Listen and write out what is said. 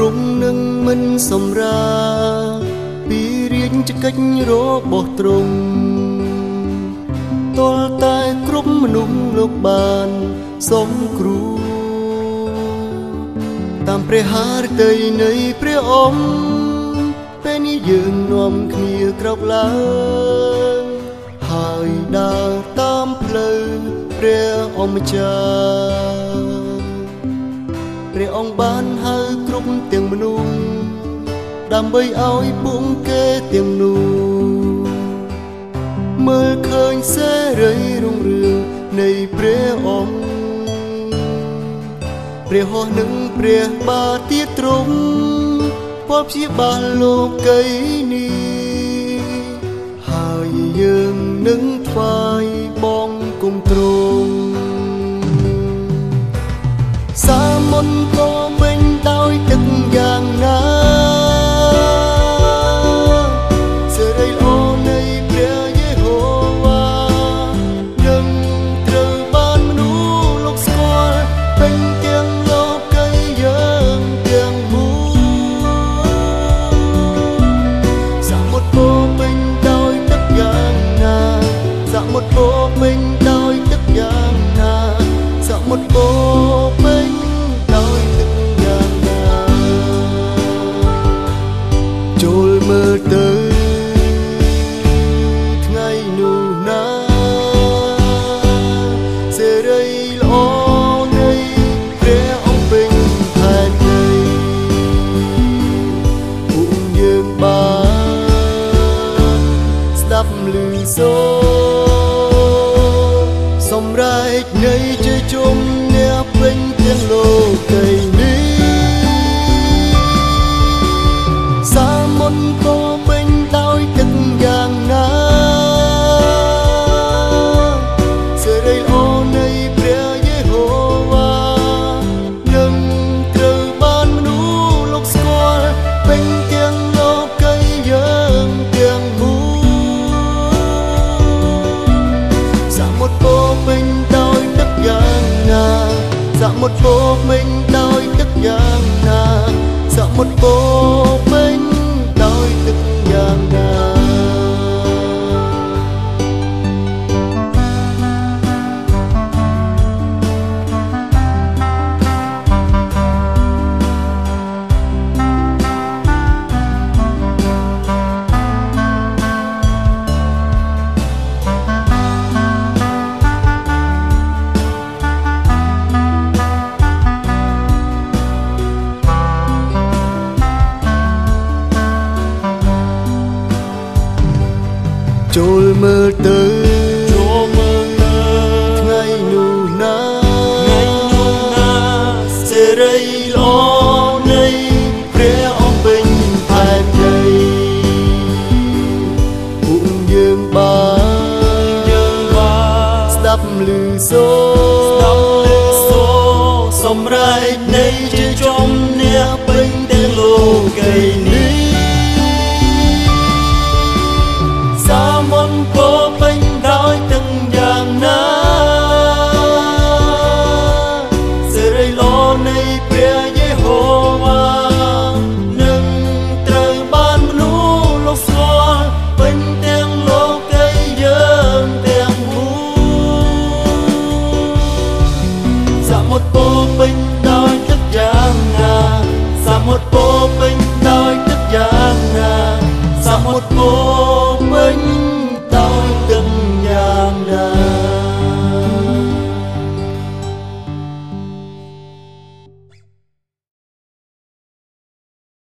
មិនសម្រាពីរៀងចកិច្ចរបស់ទ្រង់តលតែគ្រប់មនុស្សលោកបានសំគ្រូតាមព្រះハរតីនៃព្រះអង្គពេលនេះយើងនាំគ្នាក្រោកឡើងហើយដើរតាមផ្លូវព្រះអង្គម្ចាស់ព្រះអង្គបានហៅគ្រ ប់ទាំងមនុស្សដើម្បីឲ្យពួកគេទាំងនោះមើលឃើញសេរីរុងរឿងនៃព្រះអង្គព្រះហោះនឹងព្រះបាទទៀតទ្រង់ពលព្យាបាលលោកីនេះហើយយើងនឹងថ្វាយបងគុំទ្រង់សាមន្ត ស្ដាប់ឮសូរសម្រែកនៃជ័យជុំ ចូលមើលទៅចូលមើលទៅថ្ងៃនោះណាថ្ងៃនោះណាសេរីល្អនៃព្រះអង្គពេញផែនដីពួកយើងបានយើងបានស្ដាប់ឮសូស្ដាប់ឮសូរសម្រែកនៃជាជំនះពេញទាំងលោកីនេះ ស